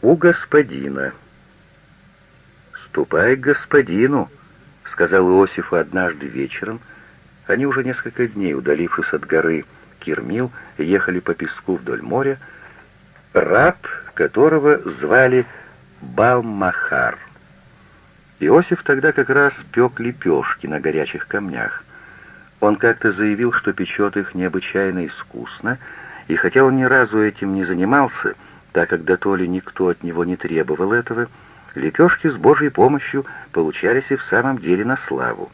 У господина. «Ступай к господину», — сказал Иосифу однажды вечером. Они уже несколько дней, удалившись от горы Кирмил, ехали по песку вдоль моря, раб которого звали Балмахар. Иосиф тогда как раз пек лепешки на горячих камнях. Он как-то заявил, что печет их необычайно искусно, и хотя он ни разу этим не занимался, так как до то ли никто от него не требовал этого, лепешки с Божьей помощью получались и в самом деле на славу.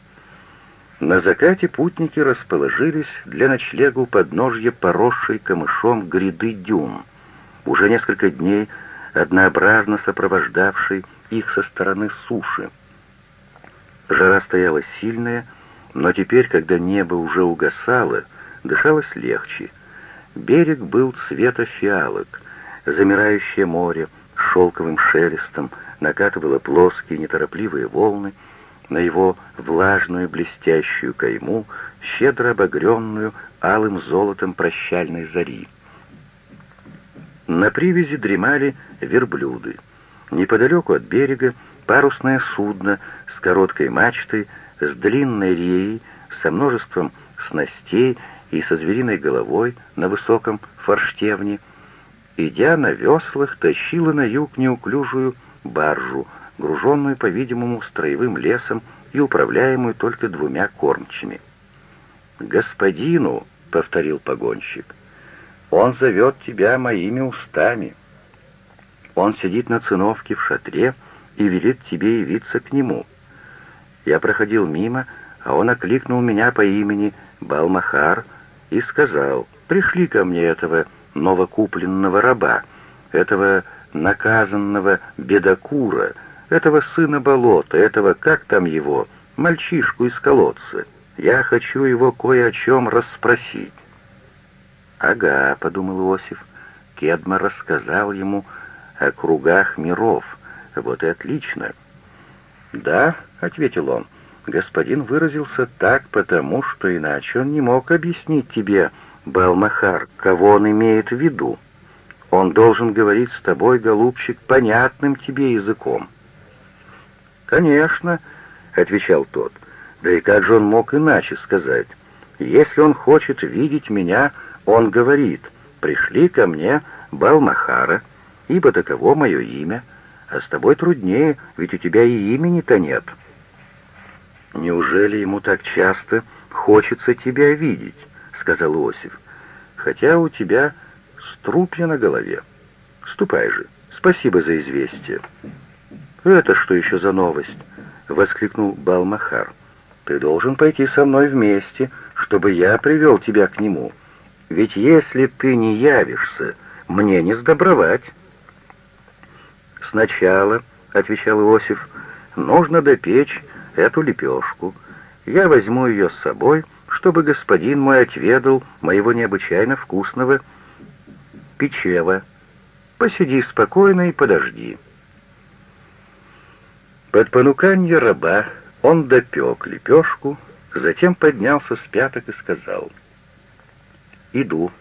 На закате путники расположились для ночлега у подножья поросшей камышом гряды дюн, уже несколько дней однообразно сопровождавшей их со стороны суши. Жара стояла сильная, но теперь, когда небо уже угасало, дышалось легче. Берег был цвета фиалок, замирающее море шелковым шелестом накатывало плоские неторопливые волны на его влажную блестящую кайму, щедро обогренную алым золотом прощальной зари. На привязи дремали верблюды. Неподалеку от берега парусное судно с короткой мачтой, с длинной реей, со множеством снастей и со звериной головой на высоком форштевне, идя на веслах, тащила на юг неуклюжую баржу, груженную, по-видимому, строевым лесом и управляемую только двумя кормчими. «Господину», — повторил погонщик, — «он зовет тебя моими устами». Он сидит на циновке в шатре и велит тебе явиться к нему. Я проходил мимо, а он окликнул меня по имени Балмахар и сказал, «Пришли ко мне этого новокупленного раба, этого наказанного бедокура, этого сына болота, этого, как там его, мальчишку из колодца. Я хочу его кое о чем расспросить». «Ага», — подумал Иосиф, — Кедма рассказал ему о кругах миров. Вот и отлично. «Да», — ответил он, — «господин выразился так, потому что иначе он не мог объяснить тебе, Балмахар, кого он имеет в виду. Он должен говорить с тобой, голубчик, понятным тебе языком». «Конечно», — отвечал тот, — «да и как же он мог иначе сказать? Если он хочет видеть меня, он говорит, пришли ко мне Балмахара» ибо таково мое имя, а с тобой труднее, ведь у тебя и имени-то нет». «Неужели ему так часто хочется тебя видеть?» — сказал Иосиф. «Хотя у тебя струпья на голове. Ступай же. Спасибо за известие». «Это что еще за новость?» — воскликнул Балмахар. «Ты должен пойти со мной вместе, чтобы я привел тебя к нему. Ведь если ты не явишься, мне не сдобровать». «Сначала», — отвечал Иосиф, — «нужно допечь эту лепешку. Я возьму ее с собой, чтобы господин мой отведал моего необычайно вкусного печева. Посиди спокойно и подожди». Под понуканье раба он допек лепешку, затем поднялся с пяток и сказал, «Иду».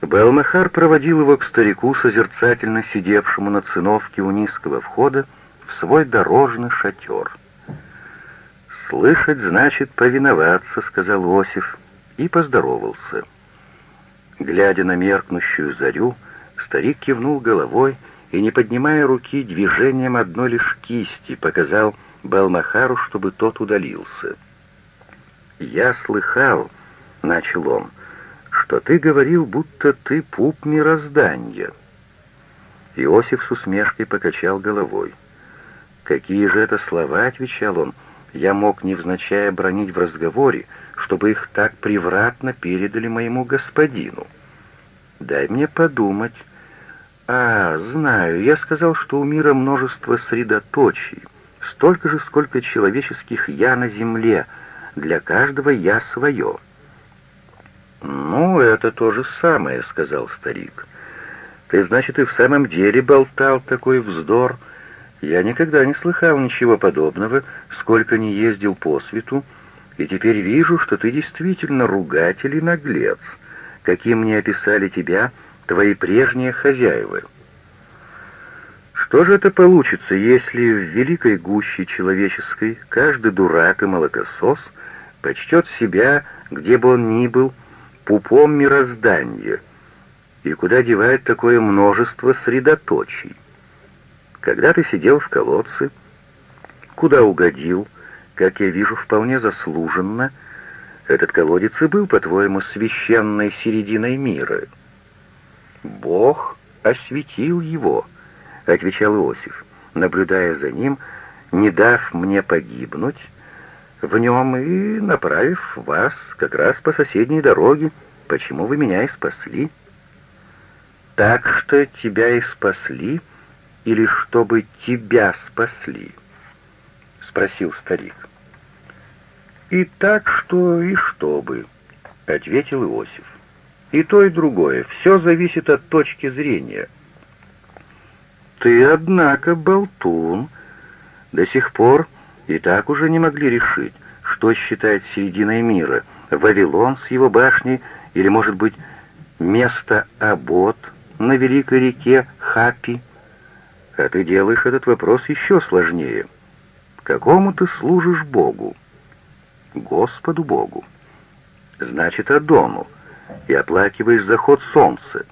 Белмахар проводил его к старику, созерцательно сидевшему на циновке у низкого входа, в свой дорожный шатер. «Слышать значит повиноваться», — сказал Осиф, и поздоровался. Глядя на меркнущую зарю, старик кивнул головой и, не поднимая руки, движением одной лишь кисти показал Балмахару, чтобы тот удалился. «Я слыхал», — начал он, — что ты говорил, будто ты пуп мироздания». Иосиф с усмешкой покачал головой. «Какие же это слова?» — отвечал он. «Я мог невзначай бронить в разговоре, чтобы их так превратно передали моему господину. Дай мне подумать. А, знаю, я сказал, что у мира множество средоточий, столько же, сколько человеческих «я» на земле, для каждого «я» свое». «Ну, это то же самое», — сказал старик. «Ты, значит, и в самом деле болтал такой вздор. Я никогда не слыхал ничего подобного, сколько не ездил по свету, и теперь вижу, что ты действительно ругатель и наглец, каким мне описали тебя твои прежние хозяева». Что же это получится, если в великой гуще человеческой каждый дурак и молокосос почтет себя, где бы он ни был, пупом мироздания, и куда девает такое множество средоточий? Когда ты сидел в колодце, куда угодил, как я вижу, вполне заслуженно, этот колодец и был, по-твоему, священной серединой мира. Бог осветил его, — отвечал Иосиф, наблюдая за ним, не дав мне погибнуть, в нем и направив вас как раз по соседней дороге, почему вы меня и спасли. Так что тебя и спасли, или чтобы тебя спасли? — спросил старик. «И так что, и чтобы», — ответил Иосиф. «И то, и другое. Все зависит от точки зрения». «Ты, однако, болтун. До сих пор и так уже не могли решить, что считать серединой мира, Вавилон с его башней или, может быть, место Абот на великой реке Хапи. А ты делаешь этот вопрос еще сложнее. Какому ты служишь Богу?» Господу Богу. Значит, Адону, и оплакиваешь заход солнца.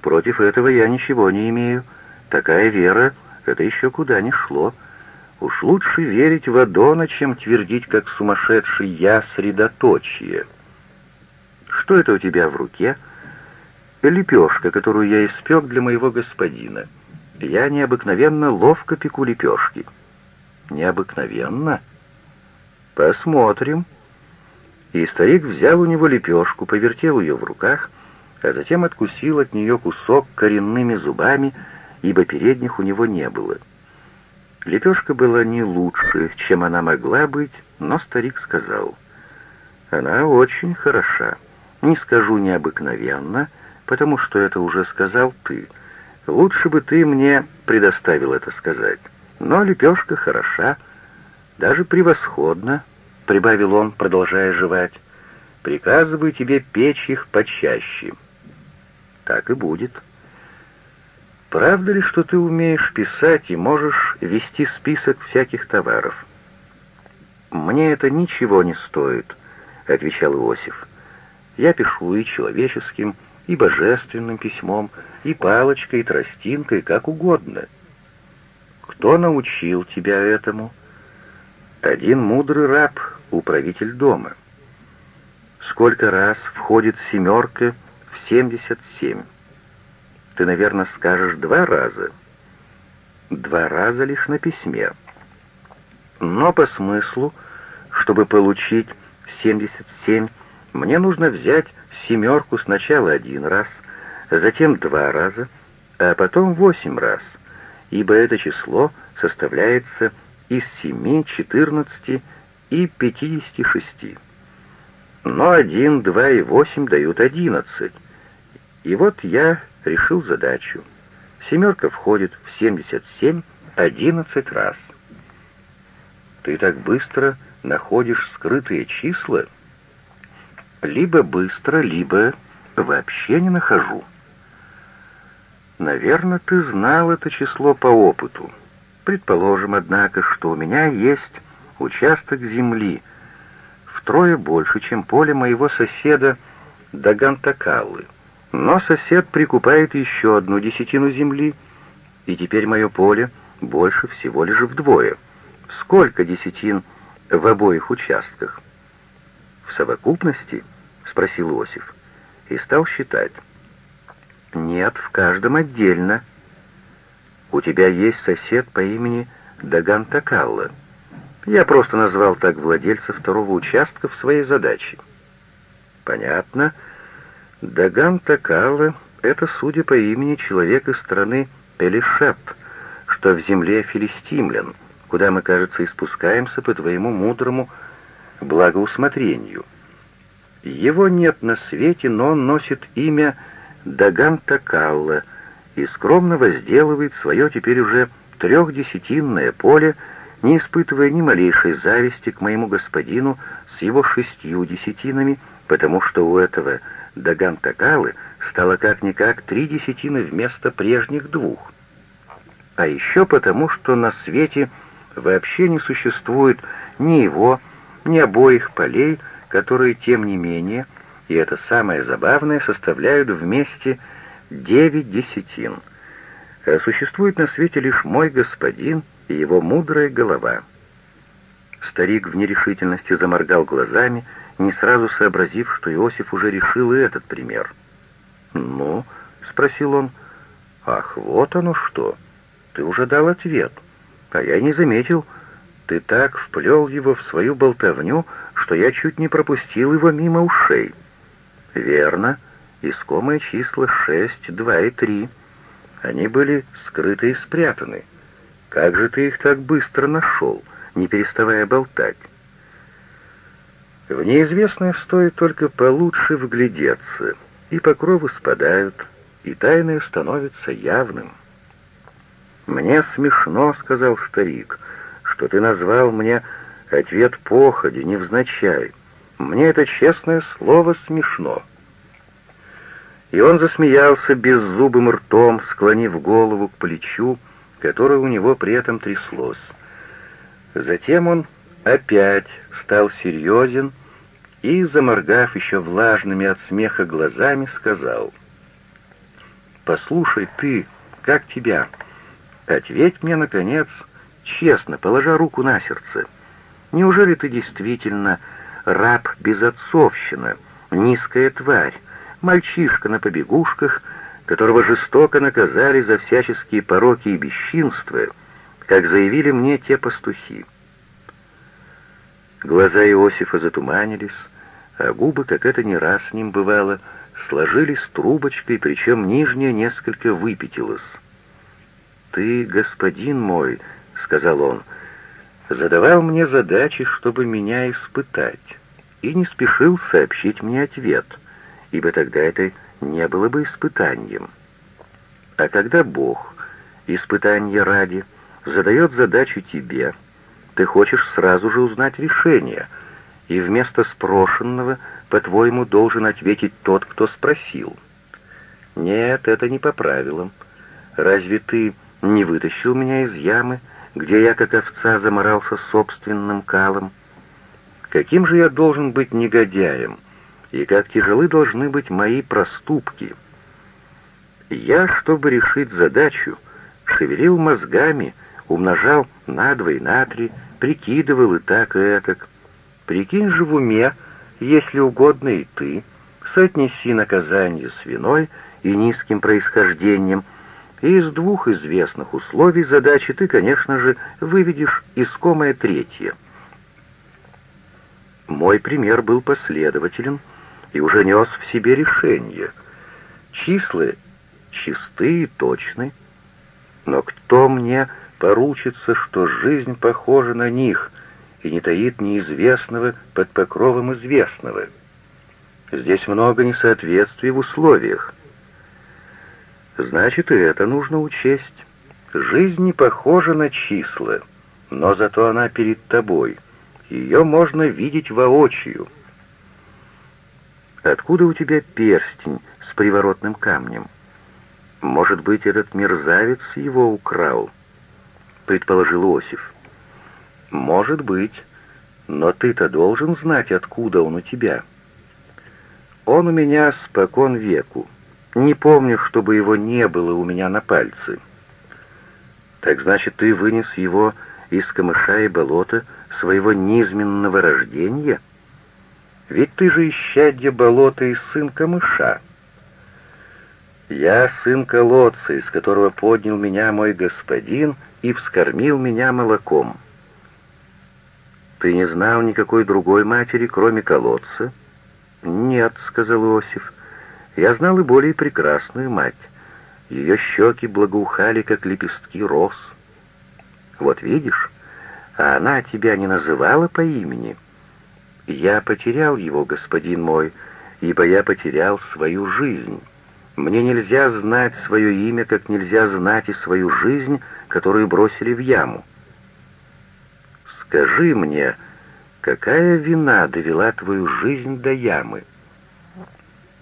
Против этого я ничего не имею. Такая вера — это еще куда ни шло. Уж лучше верить в Адона, чем твердить, как сумасшедший «я средоточие». Что это у тебя в руке? Лепешка, которую я испек для моего господина. Я необыкновенно ловко пеку лепешки. Необыкновенно? — «Посмотрим». И старик взял у него лепешку, повертел ее в руках, а затем откусил от нее кусок коренными зубами, ибо передних у него не было. Лепешка была не лучше, чем она могла быть, но старик сказал, «Она очень хороша. Не скажу необыкновенно, потому что это уже сказал ты. Лучше бы ты мне предоставил это сказать. Но лепешка хороша, «Даже превосходно», — прибавил он, продолжая жевать. «Приказываю тебе печь их почаще». «Так и будет». «Правда ли, что ты умеешь писать и можешь вести список всяких товаров?» «Мне это ничего не стоит», — отвечал Иосиф. «Я пишу и человеческим, и божественным письмом, и палочкой, и тростинкой, как угодно». «Кто научил тебя этому?» Один мудрый раб, управитель дома. Сколько раз входит семерка в семьдесят семь? Ты, наверное, скажешь два раза. Два раза лишь на письме. Но по смыслу, чтобы получить семьдесят семь, мне нужно взять семерку сначала один раз, затем два раза, а потом восемь раз, ибо это число составляется из 7, 14 и 56. Но 1, 2 и 8 дают 11. И вот я решил задачу. Семерка входит в 77 11 раз. Ты так быстро находишь скрытые числа? Либо быстро, либо вообще не нахожу. Наверное, ты знал это число по опыту. Предположим, однако, что у меня есть участок земли, втрое больше, чем поле моего соседа Дагантакалы. Но сосед прикупает еще одну десятину земли, и теперь мое поле больше всего лишь вдвое. Сколько десятин в обоих участках? Совокупности? Спросил Иосиф. И стал считать. Нет, в каждом отдельно — у тебя есть сосед по имени Даган Такалла. Я просто назвал так владельца второго участка в своей задаче. Понятно. Даган Такалла — это, судя по имени, человек из страны Пелишеп, что в земле филистимлян, куда мы, кажется, и спускаемся по твоему мудрому благоусмотрению. Его нет на свете, но он носит имя Даган Такалла — и скромно возделывает свое теперь уже трехдесятинное поле, не испытывая ни малейшей зависти к моему господину с его шестью десятинами, потому что у этого Даган-Такалы стало как-никак три десятины вместо прежних двух. а еще потому, что на свете вообще не существует ни его, ни обоих полей, которые, тем не менее, и это самое забавное, составляют вместе девять десятин. А существует на свете лишь мой господин и его мудрая голова. Старик в нерешительности заморгал глазами, не сразу сообразив, что Иосиф уже решил и этот пример. «Ну?» — спросил он. «Ах, вот оно что! Ты уже дал ответ, а я не заметил. Ты так вплел его в свою болтовню, что я чуть не пропустил его мимо ушей». «Верно. Искомые числа шесть, два и три. Они были скрыты и спрятаны. Как же ты их так быстро нашел, не переставая болтать?» В неизвестное стоит только получше вглядеться, и покровы спадают, и тайное становится явным. «Мне смешно», — сказал старик, — «что ты назвал мне ответ походи, невзначай. Мне это честное слово смешно». И он засмеялся беззубым ртом, склонив голову к плечу, которое у него при этом тряслось. Затем он опять стал серьезен и, заморгав еще влажными от смеха глазами, сказал, «Послушай ты, как тебя? Ответь мне, наконец, честно, положа руку на сердце. Неужели ты действительно раб безотцовщина, низкая тварь, мальчишка на побегушках, которого жестоко наказали за всяческие пороки и бесчинства, как заявили мне те пастухи?» Глаза Иосифа затуманились, а губы, как это не раз с ним бывало, сложились трубочкой, причем нижняя несколько выпятилась. «Ты, господин мой», — сказал он, — «задавал мне задачи, чтобы меня испытать, и не спешил сообщить мне ответ, ибо тогда это не было бы испытанием. А когда Бог, испытание ради, задает задачу тебе, ты хочешь сразу же узнать решение — и вместо спрошенного, по-твоему, должен ответить тот, кто спросил. Нет, это не по правилам. Разве ты не вытащил меня из ямы, где я, как овца, заморался собственным калом? Каким же я должен быть негодяем, и как тяжелы должны быть мои проступки? Я, чтобы решить задачу, шевелил мозгами, умножал на два и на три, прикидывал и так, и этак, Прикинь же в уме, если угодно и ты, соотнеси наказание с виной и низким происхождением, и из двух известных условий задачи ты, конечно же, выведешь искомое третье. Мой пример был последователен и уже нес в себе решение. Числа чисты и точны, но кто мне поручится, что жизнь похожа на них, и не таит неизвестного под покровом известного. Здесь много несоответствий в условиях. Значит, и это нужно учесть. Жизнь не похожа на числа, но зато она перед тобой. Ее можно видеть воочию. Откуда у тебя перстень с приворотным камнем? Может быть, этот мерзавец его украл, предположил Осиф. «Может быть. Но ты-то должен знать, откуда он у тебя». «Он у меня спокон веку. Не помню, чтобы его не было у меня на пальце». «Так значит, ты вынес его из камыша и болота своего низменного рождения? Ведь ты же исчадье болота и сын камыша». «Я сын колодца, из которого поднял меня мой господин и вскормил меня молоком». «Ты не знал никакой другой матери, кроме колодца?» «Нет», — сказал Иосиф. «Я знал и более прекрасную мать. Ее щеки благоухали, как лепестки роз. Вот видишь, а она тебя не называла по имени. Я потерял его, господин мой, ибо я потерял свою жизнь. Мне нельзя знать свое имя, как нельзя знать и свою жизнь, которую бросили в яму. Скажи мне, какая вина довела твою жизнь до ямы?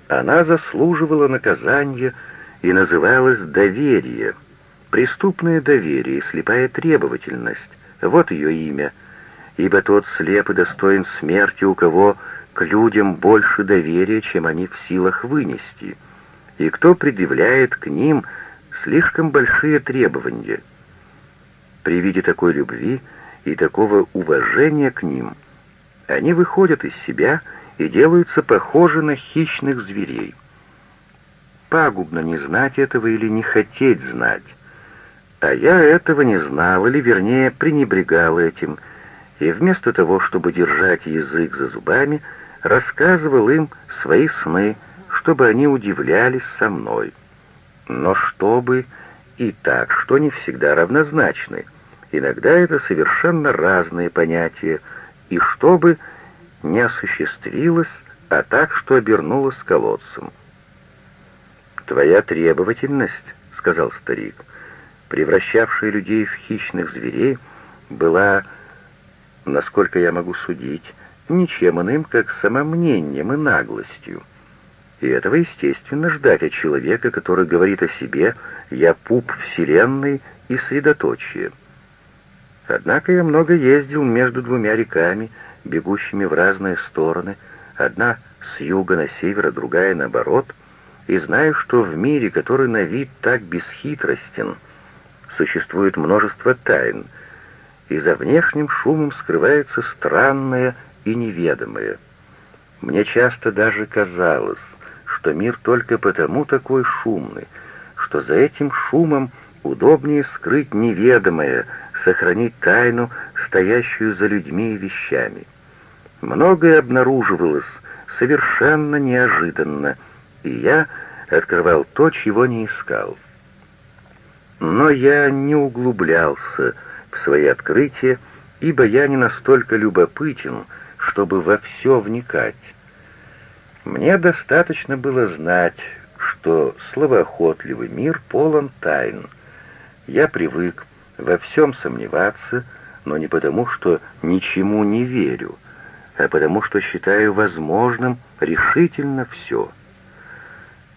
Она заслуживала наказания и называлась доверие, Преступное доверие и слепая требовательность — вот ее имя, ибо тот слеп и достоин смерти, у кого к людям больше доверия, чем они в силах вынести, и кто предъявляет к ним слишком большие требования. При виде такой любви и такого уважения к ним они выходят из себя и делаются похожи на хищных зверей. Пагубно не знать этого или не хотеть знать. А я этого не знал, или, вернее, пренебрегал этим, и вместо того, чтобы держать язык за зубами, рассказывал им свои сны, чтобы они удивлялись со мной. Но чтобы и так, что не всегда равнозначны. Иногда это совершенно разные понятия, и чтобы не осуществилось, а так, что обернулось колодцем. «Твоя требовательность», — сказал старик, превращавшая людей в хищных зверей, была, насколько я могу судить, ничем иным, как самомнением и наглостью. И этого, естественно, ждать от человека, который говорит о себе «я пуп вселенной и средоточие». Однако я много ездил между двумя реками, бегущими в разные стороны, одна с юга на север, а другая наоборот, и знаю, что в мире, который на вид так бесхитростен, существует множество тайн, и за внешним шумом скрывается странное и неведомое. Мне часто даже казалось, что мир только потому такой шумный, что за этим шумом удобнее скрыть неведомое, сохранить тайну, стоящую за людьми и вещами. Многое обнаруживалось совершенно неожиданно, и я открывал то, чего не искал. Но я не углублялся в свои открытия, ибо я не настолько любопытен, чтобы во все вникать. Мне достаточно было знать, что словоохотливый мир полон тайн. Я привык во всем сомневаться, но не потому, что ничему не верю, а потому, что считаю возможным решительно все.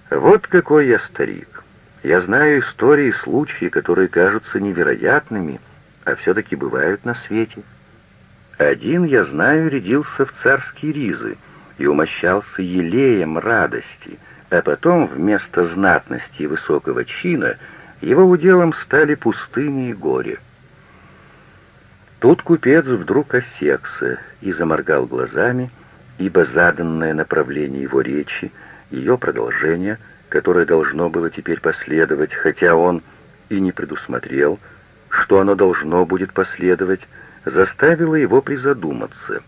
Вот какой я старик. Я знаю истории и случаи, которые кажутся невероятными, а все-таки бывают на свете. Один, я знаю, рядился в царские ризы и умощался елеем радости, а потом вместо знатности и высокого чина его уделом стали пустыни и горе. Тут купец вдруг осекся и заморгал глазами, ибо заданное направление его речи, ее продолжение, которое должно было теперь последовать, хотя он и не предусмотрел, что оно должно будет последовать, заставило его призадуматься.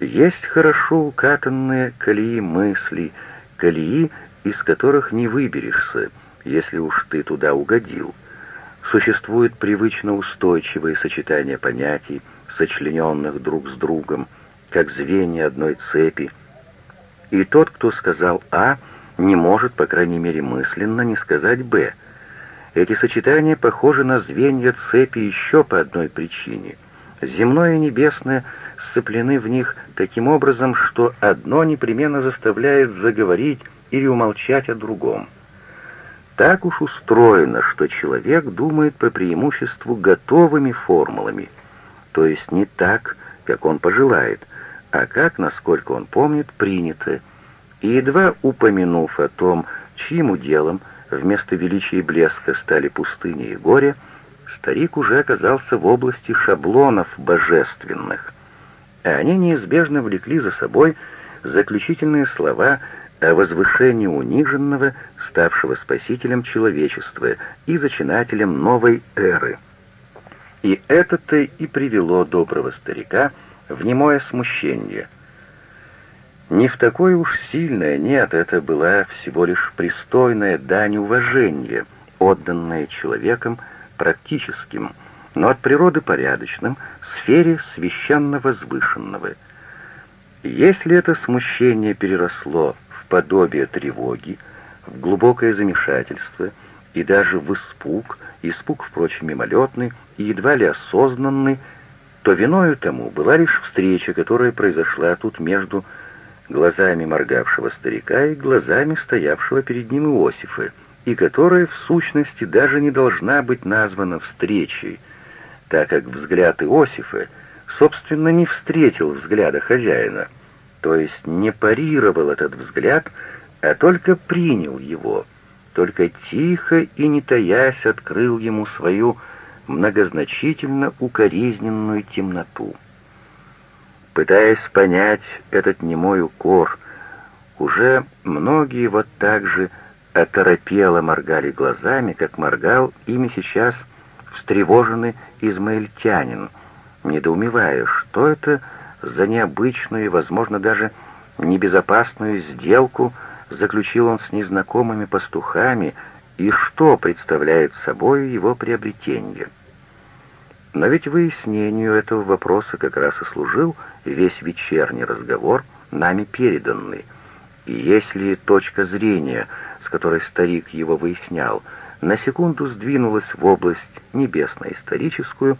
Есть хорошо укатанные колеи мыслей, колеи, из которых не выберешься, если уж ты туда угодил. Существует привычно устойчивое сочетание понятий, сочлененных друг с другом, как звенья одной цепи, и тот, кто сказал «А», не может, по крайней мере мысленно, не сказать «Б». Эти сочетания похожи на звенья цепи еще по одной причине — Земное и небесное сцеплены в них таким образом, что одно непременно заставляет заговорить или умолчать о другом. Так уж устроено, что человек думает по преимуществу готовыми формулами, то есть не так, как он пожелает, а как, насколько он помнит, принято. И едва упомянув о том, чьим уделом вместо величия и блеска стали пустыни и горе, старик уже оказался в области шаблонов божественных, а они неизбежно влекли за собой заключительные слова о возвышении униженного, ставшего спасителем человечества и зачинателем новой эры. И это-то и привело доброго старика в немое смущение. Не в такое уж сильное, нет, это была всего лишь пристойная дань уважения, отданная человеком, практическим, но от природы порядочным, сфере священно возвышенного. Если это смущение переросло подобие тревоги, в глубокое замешательство и даже в испуг, испуг, впрочем, мимолетный и едва ли осознанный, то виною тому была лишь встреча, которая произошла тут между глазами моргавшего старика и глазами стоявшего перед ним Иосифа, и которая в сущности даже не должна быть названа встречей, так как взгляд Иосифа, собственно, не встретил взгляда хозяина, то есть не парировал этот взгляд, а только принял его, только тихо и не таясь открыл ему свою многозначительно укоризненную темноту. Пытаясь понять этот немой укор, уже многие вот так же оторопело моргали глазами, как моргал ими сейчас встревоженный измаильтянин, недоумевая, что это за необычную и, возможно, даже небезопасную сделку заключил он с незнакомыми пастухами и что представляет собой его приобретение. Но ведь выяснению этого вопроса как раз и служил весь вечерний разговор, нами переданный. И если точка зрения — с которой старик его выяснял, на секунду сдвинулась в область небесно-историческую,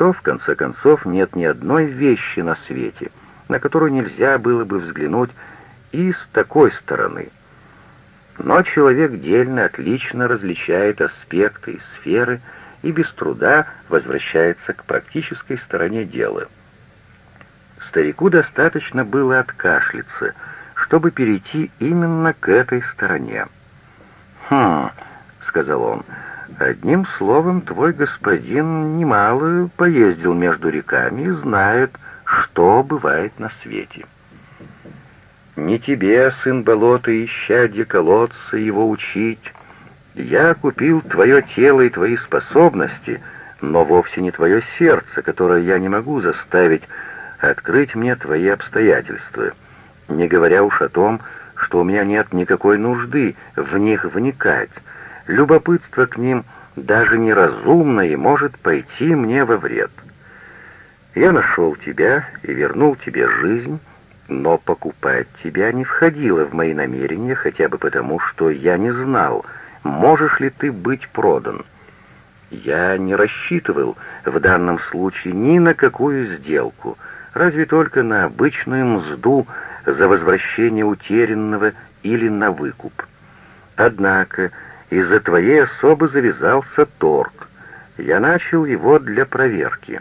то, в конце концов, нет ни одной вещи на свете, на которую нельзя было бы взглянуть и с такой стороны. Но человек дельно отлично различает аспекты и сферы и без труда возвращается к практической стороне дела. Старику достаточно было откашляться, чтобы перейти именно к этой стороне. «Хм», — сказал он, — «одним словом, твой господин немало поездил между реками и знает, что бывает на свете». «Не тебе, сын болота, ищадья колодца, его учить. Я купил твое тело и твои способности, но вовсе не твое сердце, которое я не могу заставить открыть мне твои обстоятельства, не говоря уж о том, что у меня нет никакой нужды в них вникать. Любопытство к ним даже неразумно и может пойти мне во вред. Я нашел тебя и вернул тебе жизнь, но покупать тебя не входило в мои намерения хотя бы потому, что я не знал, можешь ли ты быть продан. Я не рассчитывал в данном случае ни на какую сделку, разве только на обычную мзду за возвращение утерянного или на выкуп. Однако из-за твоей особы завязался торг. Я начал его для проверки.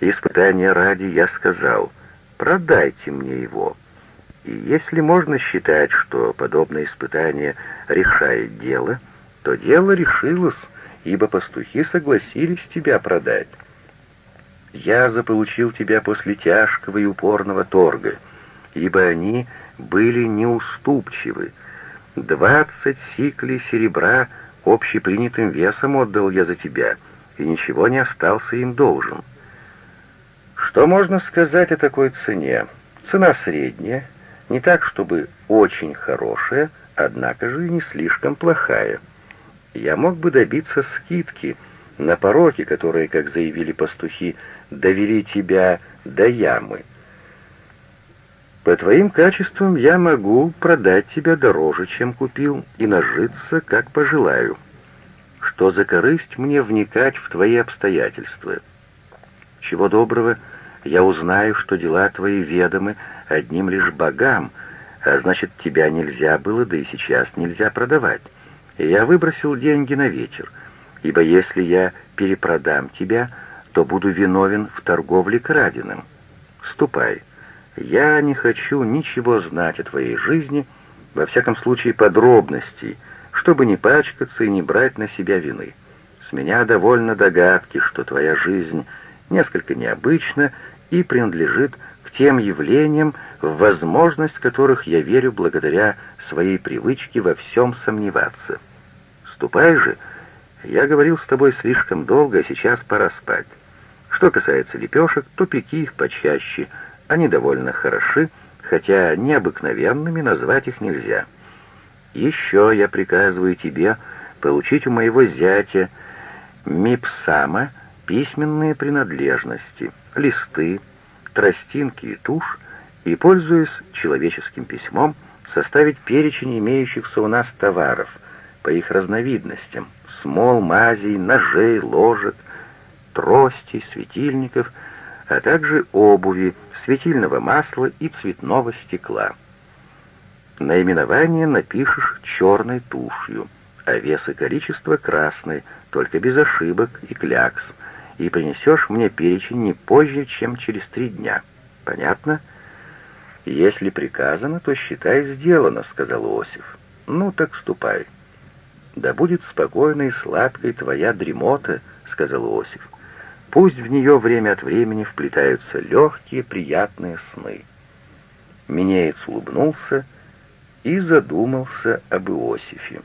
Испытания ради я сказал, продайте мне его. И если можно считать, что подобное испытание решает дело, то дело решилось, ибо пастухи согласились тебя продать. Я заполучил тебя после тяжкого и упорного торга — ибо они были неуступчивы. Двадцать сиклей серебра общепринятым весом отдал я за тебя, и ничего не остался им должен. Что можно сказать о такой цене? Цена средняя, не так, чтобы очень хорошая, однако же и не слишком плохая. Я мог бы добиться скидки на пороки, которые, как заявили пастухи, довели тебя до ямы. По твоим качествам я могу продать тебя дороже, чем купил, и нажиться, как пожелаю. Что за корысть мне вникать в твои обстоятельства? Чего доброго, я узнаю, что дела твои ведомы одним лишь богам, а значит, тебя нельзя было, да и сейчас нельзя продавать. И я выбросил деньги на ветер, ибо если я перепродам тебя, то буду виновен в торговле краденым. Ступай». Я не хочу ничего знать о твоей жизни, во всяком случае подробностей, чтобы не пачкаться и не брать на себя вины. С меня довольно догадки, что твоя жизнь несколько необычна и принадлежит к тем явлениям, в возможность которых я верю благодаря своей привычке во всем сомневаться. Ступай же, я говорил с тобой слишком долго, а сейчас пора спать. Что касается лепешек, то пеки их почаще — они довольно хороши, хотя необыкновенными назвать их нельзя. Еще я приказываю тебе получить у моего зятя Мипсама письменные принадлежности, листы, тростинки и тушь, и, пользуясь человеческим письмом, составить перечень имеющихся у нас товаров по их разновидностям, смол, мазей, ножей, ложек, тростей, светильников, а также обуви, светильного масла и цветного стекла. Наименование напишешь черной тушью, а вес и количество красный, только без ошибок и клякс, и принесешь мне перечень не позже, чем через три дня. Понятно? Если приказано, то считай сделано, сказал Иосиф. Ну так ступай. Да будет спокойной и сладкой твоя дремота, сказал Иосиф. Пусть в нее время от времени вплетаются легкие, приятные сны. Минеец улыбнулся и задумался об Иосифе.